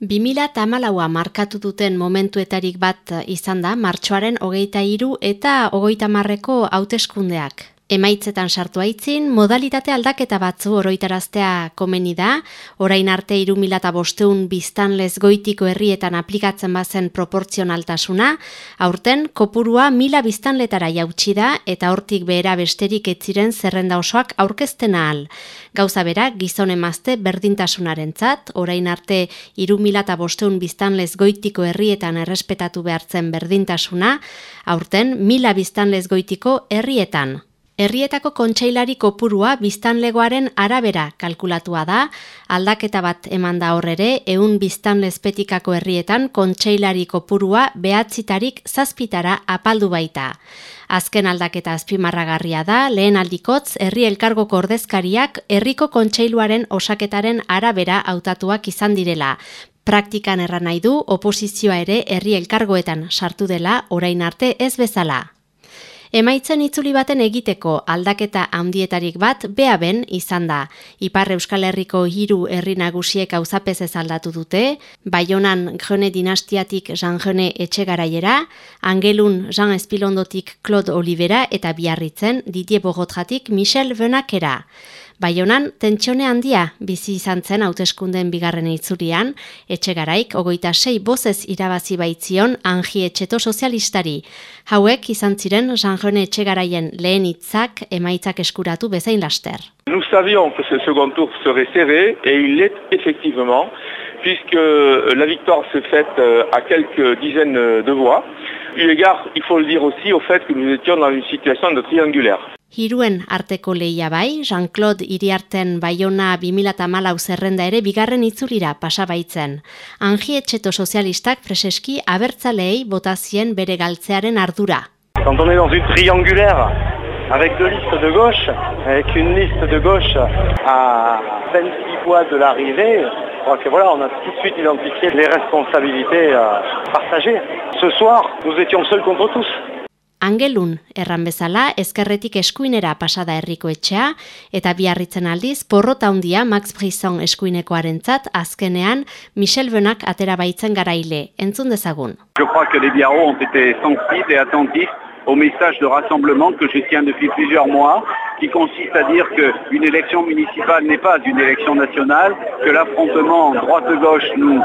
2000 tamalaua markatu duten momentuetarik bat izan da martxoaren hogeita iru eta hogeita marreko hauteskundeak. Emaitzetan sartu aitzin, modalitate aldaketa batzu oroitaraztea komeni da, orain arte irumilata bosteun biztan goitiko herrietan aplikatzen bazen proportzionaltasuna, aurten kopurua mila biztanletara jautsi da eta hortik behera besterik etziren zerrenda osoak aurkezten ahal. Gauza bera, gizon emazte berdintasunaren tzat, orain arte irumilata bosteun biztan goitiko herrietan errespetatu behartzen berdintasuna, aurten mila biztan goitiko herrietan. Herrietako kontseilari kopurua biztanlegoaren arabera kalkulatua da, aldaketa bat eman da horrere, eun biztanlezpetikako herrietan kontseilari kopurua behatzitarik zazpitara apaldu baita. Azken aldaketa azpimarragarria da, lehen aldikotz, herri elkargo kordezkariak herriko kontseiluaren osaketaren arabera hautatuak izan direla. Praktikan erran nahi du, oposizioa ere herri elkargoetan sartu dela, orain arte ez bezala. Emaitzen itzuli baten egiteko aldaketa handietarik bat beaben izan da. Ipar Euskal Herriko hiru herri nagusiek auzapez ez aldatu dute, Baionan Jone dinastiatik Jean Jone etxegaraiera, Angelun Jean Espilondotik Claude Olivera eta biarritzen Didier Bogotjatik Michel Venakera. Baionan, tentsione handia bizi izan zen hauteskunden bigarren itzurian, etxegaraik ogoita sei bozez irabazi baitzion angi etxeto sozialistari. Hauek izan ziren Jean-René etxegaraien lehen hitzak emaitzak eskuratu bezain laster. Nous savions que ce second tour serait serré, et il l'est effectivement, puisque la victoire s'est faite euh, à quelques dizaines de voix. Eu égard, il faut le dire aussi, au fait que nous étions dans une situation de triangulaire. Hiruen arteko lehia bai, Jean-Claude iriarten baiona 2008 zerrenda ere bigarren itzulira pasabaitzen. Angi etxeto sozialistak preseski abertzalei botazien bere galtzearen ardura. Quand on est dans une triangulaire, avec deux listes de gauche, avec une liste de gauche à 26 voix de l'arrivée, crois que voilà, on a tout de suite identifié les responsabilités partagées. Ce soir, nous étions seuls contre tous. Angelun, erran bezala, ezkerretik eskuinera pasada herriko etxea, eta biarritzen aldiz, porrota handia Max Brisson eskuinekoaren zat, azkenean, Michel Benak atera baitzen garaile. Entzun dezagun. Je crois que les Biarros ont été sensibles et attentifs au message de rassemblement que je tiens depuis plusieurs mois, qui consiste à dire qu'une élection municipale n'est pas une élection nationale, que l'affrontement droite-gauche nous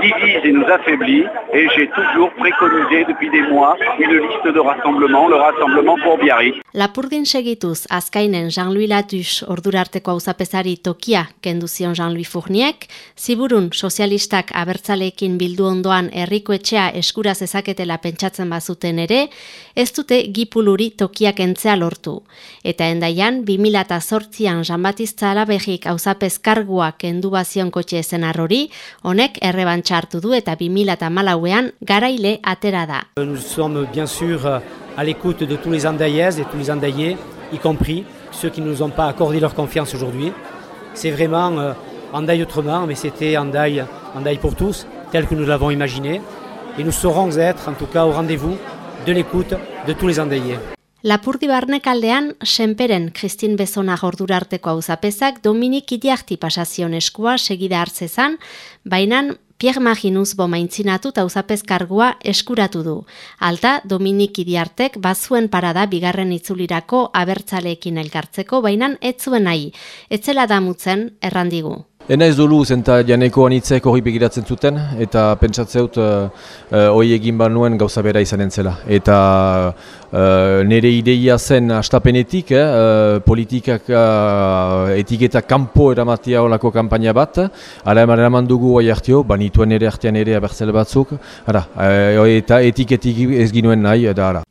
divise et nous affaiblit, et j'ai toujours préconisé depuis des mois une liste de rassemblement, le rassemblement pour Biarritz. Lapurdin segituz, azkainen Jean-Louis Latus ordurarteko auzapezari tokia kenduzion Jean-Louis Fourniek, ziburun sozialistak abertzaleekin bildu ondoan herriko etxea eskura zezaketela pentsatzen bazuten ere, ez dute gipuluri tokiak entzea lortu. Eta endaian, 2008an Jean-Baptiste Alabegik auzapez karguak endu bazion kotxe ezen arrori, honek errebantxartu du eta 2008an garaile atera da. Nous sommes bien sûr à l'écoute de tous les andaiaises et tous les andaillés, y compris ceux qui ne nous ont pas accordé leur confiance aujourd'hui. C'est vraiment euh, autrement, mais c'était Andaille, Andaille pour tous, tel que nous l'avons imaginé. Et nous saurons être, en tout cas, au rendez-vous de l'écoute de tous les andaiers. Lapurdi barnekaldean, senperen Kristin Bezona jordurarteko auzapezak Dominik Idiarti pasazion eskua segida hartzezan, bainan Pierre Maginuz bomaintzinatu eta kargua eskuratu du. Alta, Dominik Idiartek bazuen parada bigarren itzulirako abertzaleekin elkartzeko, bainan ez nahi. Etzela damutzen, errandigu. Ena ez dolu zenta janeko anitzek hori begiratzen zuten eta pentsatzeut uh, uh, hori egin ban nuen gauza bera izanen zela. Eta uh, nire ideia zen astapenetik, eh, politikak uh, etiketa kampo eramatia olako kampaina bat, ala eman eraman dugu hori hartio, banituen ere hartian ere abertzele batzuk, ara, uh, eta etiketik ez ginuen nahi, eta ara.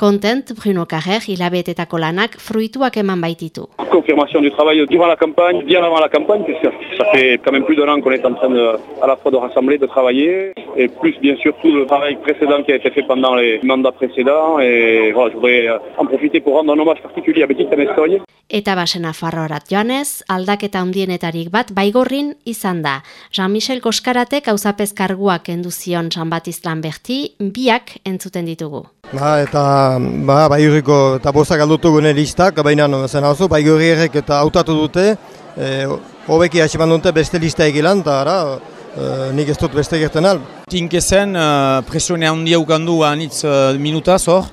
Content, Bruno Carrer, hilabetetako lanak fruituak eman baititu. Confirmation du travail durant la campagne, bien avant la campagne, parce que ça fait quand même plus d'un an qu'on est en train de, à la fois de rassembler, de travailler, et plus bien sûr tout le travail précédent qui a été fait pendant les mandats précédents, et voilà, je voudrais euh, en profiter pour rendre un hommage particulier à Betty Tamestoy. Eta basena farrorat joanez, aldaketa handienetarik bat baigorrin izan da. Jean-Michel Koskaratek hauzapez karguak enduzion Jean Baptiste Lamberti, biak entzuten ditugu. Ba, eta ba, baigurriko eta bozak aldutu gune listak, baina no, zen hau baigurriek eta hautatu dute, e, hobeki hasi dute beste lista egilan, eta ara, e, nik ez dut beste gerten al. Tinkezen uh, presione handia ukandu anitz uh, minutaz hor,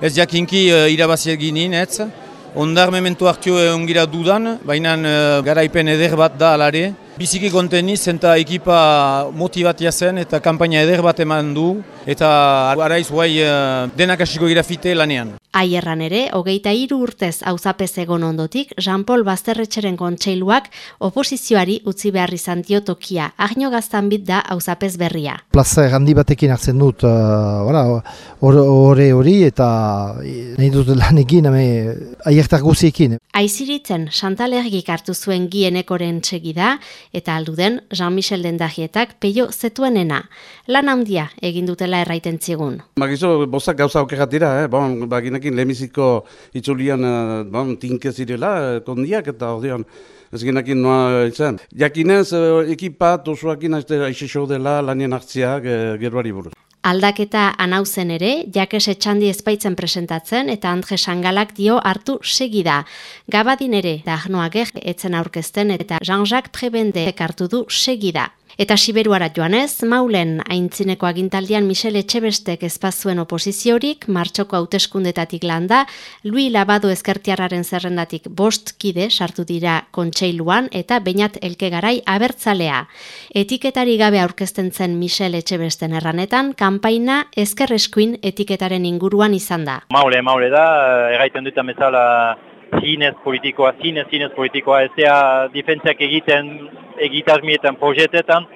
ez jakinki uh, irabazi eginin ez, ondar mementu hartio ongira dudan, baina uh, garaipen eder bat da alare, Biziki konteniz eta ekipa motibatia zen eta kanpaina eder bat eman du eta araiz guai uh, denak hasiko grafite lanean. Aierran ere, hogeita hiru urtez auzapez egon ondotik, Jean-Paul Basterretxeren kontseiluak oposizioari utzi behar izan tokia. Agno gaztan bit da auzapez berria. Plaza handi batekin hartzen dut, uh, hori hori eta nahi dut lan egin, aiertar guziekin. Aiziritzen, Santalergik hartu zuen gienekoren txegida, eta alduden Jean-Michel Dendagietak peio zetuenena. Lan handia egin dutela erraiten zigun. Magizo, bostak gauza okerat dira, eh? bon, baginekin lemiziko itzulian eh, bon, tinke zirela, eh, kondiak eta ordean. Ez genekin noa izan. Jakinez, eh, ekipat osoakin aixe dela lanien hartziak geroari buruz. Aldaketa anauzen ere, jakes etxandi ezpaitzen presentatzen eta Andre Sangalak dio hartu segida. Gabadin ere, dagnoagek etzen aurkezten eta Jean-Jacques Prebende hartu du segida. Eta siberuara joanez, maulen aintzineko agintaldian Michele Etxebestek ezpazuen oposiziorik, martxoko hauteskundetatik landa, Lui Labado ezkertiarraren zerrendatik bost kide sartu dira kontseiluan eta bainat elkegarai abertzalea. Etiketari gabe aurkezten zen Michele Etxebesten erranetan, kanpaina ezkerreskuin etiketaren inguruan izan da. Maule, maule da, erraiten dut amezala zinez politikoa, zinez, zinez politikoa, ez da difentziak egiten egitasmietan, projetetan,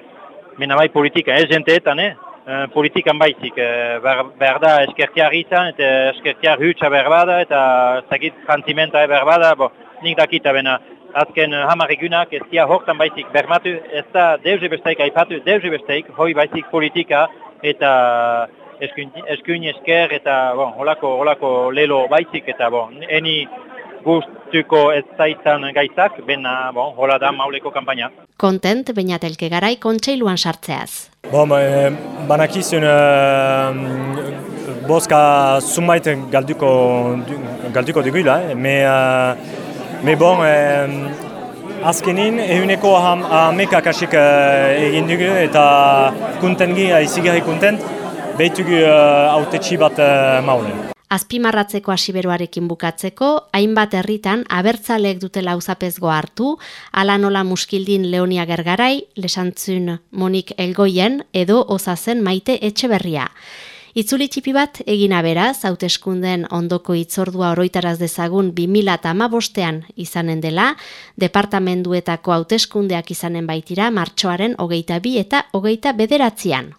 mena bai politika, ez jenteetan, eh? eh? politikan baizik, eh, behar da eskertiar izan, eta eskertiar hutsa behar bada, eta zakit jantzimenta behar bada, bo, nik dakita bena, azken hamar egunak ez dia hortan baizik bermatu, ez da deuze besteik aipatu, deuze besteik, hoi baizik politika, eta eskuin esker, eta bon, holako, holako lelo baizik, eta bon, eni guztuko ez zaitan gaitzak, bena, bon, hola da mauleko kampaina. Kontent, baina telke garai kontseiluan sartzeaz. Bon, eh, banakizun eh, boska zumait galduko, galduko dugula, eh? me, eh, me bon, eh, azkenin ehuneko hameka kasik egin dugu eta kuntengi, aizigarri kuntent, behitugu eh, autetxi bat eh, maule. Azpimarratzeko asiberuarekin bukatzeko, hainbat herritan abertzaleek dutela auzapezgo hartu, ala nola muskildin Leonia Gergarai, lesantzun Monik Elgoien edo osazen maite etxe berria. Itzuli txipi bat egina beraz, hauteskunden ondoko itzordua oroitaraz dezagun 2000 bostean izanen dela, departamenduetako hauteskundeak izanen baitira martxoaren hogeita bi eta hogeita bederatzean.